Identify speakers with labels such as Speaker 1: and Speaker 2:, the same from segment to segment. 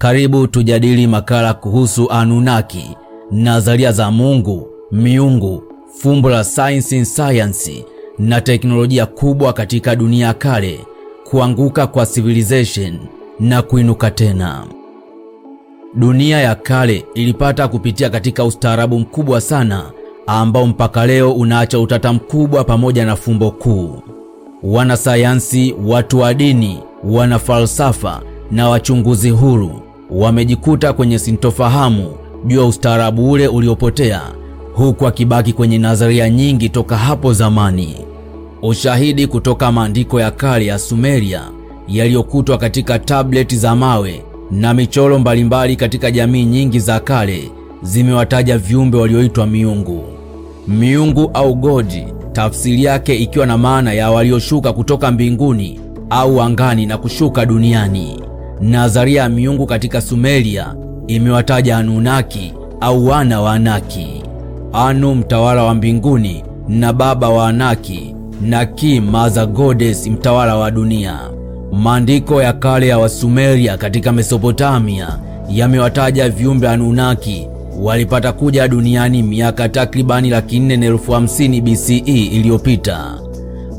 Speaker 1: Karibu tujadili makala kuhusu Anunnaki, nadharia za Mungu, miungu, fumbo la in science na teknolojia kubwa katika dunia ya kale, kuanguka kwa civilization na kuinuka tena. Dunia ya kale ilipata kupitia katika ustaarabu mkubwa sana ambao mpaka leo unaacha utata mkubwa pamoja na fumbo kuu. Wanasayansi, watu wa dini, wanafalsafa na wachunguzi huru wamejikuta kwenye sintofahamu juu ya ustaarabu ule uliopotea, huku akibaki kwenye nadharia nyingi toka hapo zamani. Ushahidi kutoka maandiko ya kale ya Sumeria yaliyokutwa katika tableti za mawe na michoro mbalimbali katika jamii nyingi za kale zimewataja viumbe walioitwa miungu. Miungu au godi, tafsiri yake ikiwa na maana ya walioshuka kutoka mbinguni au angani na kushuka duniani. Nadharia ya miungu katika Sumeria imewataja Anunnaki au wana wa Anaki. Anu mtawala wa mbinguni na baba wa Anaki, na Ki mother goddess mtawala wa dunia. Maandiko ya kale ya Wasumeria katika Mesopotamia yamewataja viumbe Anunnaki walipata kuja duniani miaka takribani laki nne na elfu hamsini BCE iliyopita.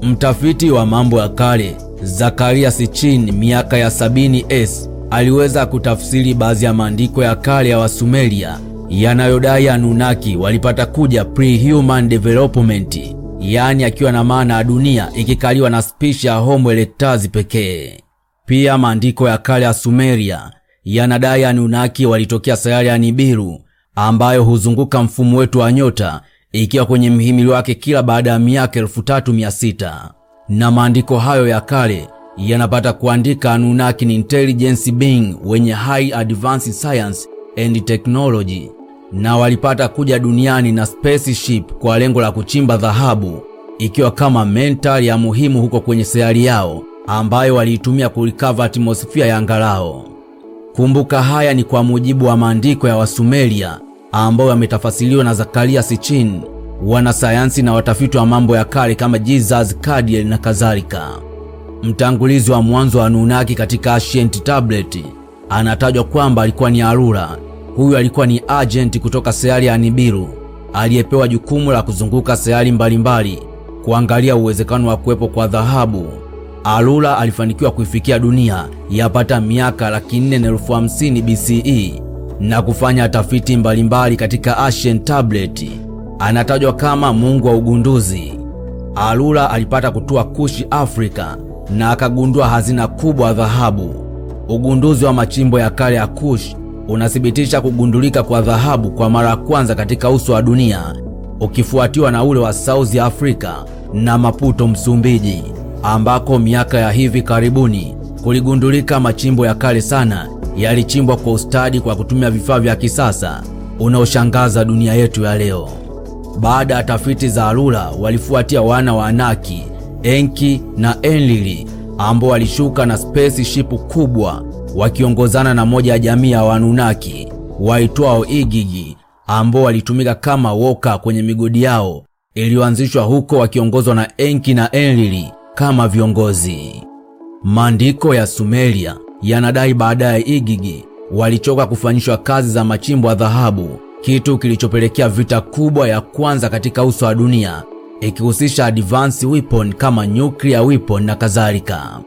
Speaker 1: Mtafiti wa mambo ya kale Zakaria Sitchin miaka ya sabini s aliweza kutafsiri baadhi ya maandiko ya kale ya Wasumeria yanayodai Anunnaki walipata kuja pre-human development, yaani akiwa na maana ya dunia ikikaliwa na spishi ya Homo erectus pekee. Pia maandiko ya kale ya Sumeria yanadai Anunnaki walitokea sayari ya Nibiru ambayo huzunguka mfumo wetu wa nyota ikiwa kwenye mhimili wake kila baada ya miaka elfu tatu mia sita na maandiko hayo ya kale yanapata kuandika Anunnaki ni intelligence being wenye high advanced science and technology, na walipata kuja duniani na spaceship kwa lengo la kuchimba dhahabu, ikiwa kama mental ya muhimu huko kwenye sayari yao ambayo waliitumia kulikava atmosphere ya anga lao. Kumbuka, haya ni kwa mujibu wa maandiko ya Wasumeria ambayo yametafasiliwa na Zakaria Sitchin, wanasayansi na watafiti wa mambo ya kale kama Jesus Cadiel na kadhalika. Mtangulizi wa mwanzo wa Anunnaki katika Ancient Tablet anatajwa kwamba alikuwa ni Arura. Huyu alikuwa ni agent kutoka sayari ya Nibiru aliyepewa jukumu la kuzunguka sayari mbalimbali kuangalia uwezekano wa kuwepo kwa dhahabu. Arura alifanikiwa kuifikia dunia yapata miaka laki nne na elfu hamsini BCE na kufanya tafiti mbalimbali katika Ancient Tablet. Anatajwa kama mungu wa ugunduzi. Alula alipata kutua Kushi Afrika na akagundua hazina kubwa ya dhahabu. Ugunduzi wa machimbo ya kale ya Kush unathibitisha kugundulika kwa dhahabu kwa mara ya kwanza katika uso wa dunia, ukifuatiwa na ule wa South Africa na Maputo, Msumbiji, ambako miaka ya hivi karibuni kuligundulika machimbo ya kale sana yalichimbwa kwa ustadi kwa kutumia vifaa vya kisasa unaoshangaza dunia yetu ya leo. Baada ya tafiti za Arura walifuatia wana wa Anaki, Enki na Enlili ambao walishuka na spaceship kubwa wakiongozana na moja ya jamii ya Wanunaki waitwao Igigi ambao walitumika kama woka kwenye migodi yao iliyoanzishwa huko wakiongozwa na Enki na Enlili kama viongozi. Maandiko ya Sumeria yanadai baadaye Igigi walichoka kufanyishwa kazi za machimbo ya dhahabu, kitu kilichopelekea vita kubwa ya kwanza katika uso wa dunia ikihusisha advanced weapon kama nuclear weapon na kadhalika.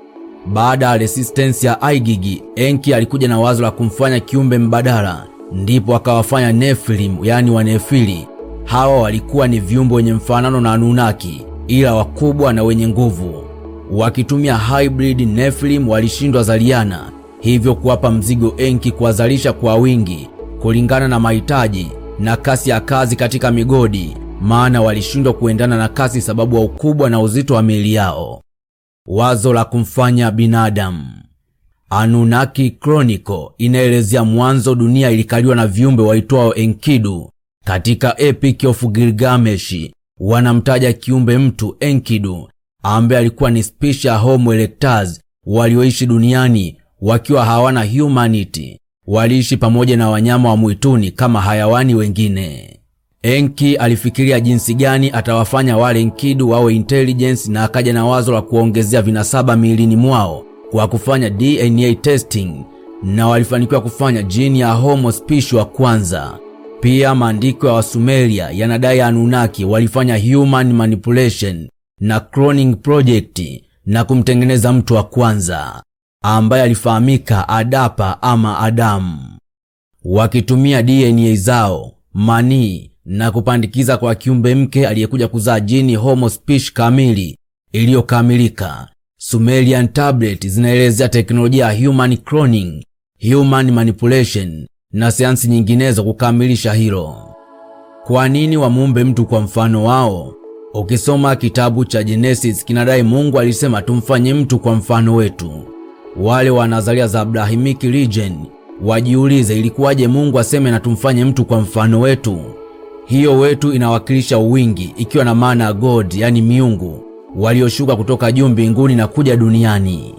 Speaker 1: Baada ya resistance ya Aigigi, Enki alikuja na wazo la kumfanya kiumbe mbadala, ndipo akawafanya Nephilim, yaani Wanefili. Hawa walikuwa ni viumbe wenye mfanano na Anunnaki, ila wakubwa na wenye nguvu. Wakitumia hybrid Nephilim walishindwa zaliana, hivyo kuwapa mzigo Enki kuwazalisha kwa wingi kulingana na mahitaji na kasi ya kazi katika migodi, maana walishindwa kuendana na kasi sababu ya ukubwa na uzito wa miili yao. Wazo la kumfanya binadamu. Anunnaki Chronicle inaelezea mwanzo dunia ilikaliwa na viumbe waitwao Enkidu. Katika Epic of Gilgamesh wanamtaja kiumbe mtu Enkidu ambaye alikuwa ni spishi ya Homo erectus walioishi duniani wakiwa hawana humanity. Waliishi pamoja na wanyama wa mwituni kama hayawani wengine. Enki alifikiria jinsi gani atawafanya wale Enkidu wawe intelligence na akaja na wazo la kuongezea vinasaba miilini mwao kwa kufanya DNA testing na walifanikiwa kufanya jini ya Homo species wa kwanza. Pia maandiko ya Wasumeria yanadai anunaki walifanya human manipulation na cloning project na kumtengeneza mtu wa kwanza ambaye alifahamika Adapa ama Adamu, wakitumia DNA zao, manii na kupandikiza kwa kiumbe mke aliyekuja kuzaa jini Homo species kamili iliyokamilika. Sumerian tablet zinaelezea teknolojia ya human cloning, human manipulation na sayansi nyinginezo kukamilisha hilo. Kwa nini wamuumbe mtu kwa mfano wao? Ukisoma kitabu cha Genesis kinadai Mungu alisema tumfanye mtu kwa mfano wetu. Wale wa nadharia za Abrahamic religion wajiulize, ilikuwaje Mungu aseme na tumfanye mtu kwa mfano wetu? Hiyo wetu inawakilisha uwingi, ikiwa na maana God, yani miungu walioshuka kutoka juu mbinguni na kuja duniani.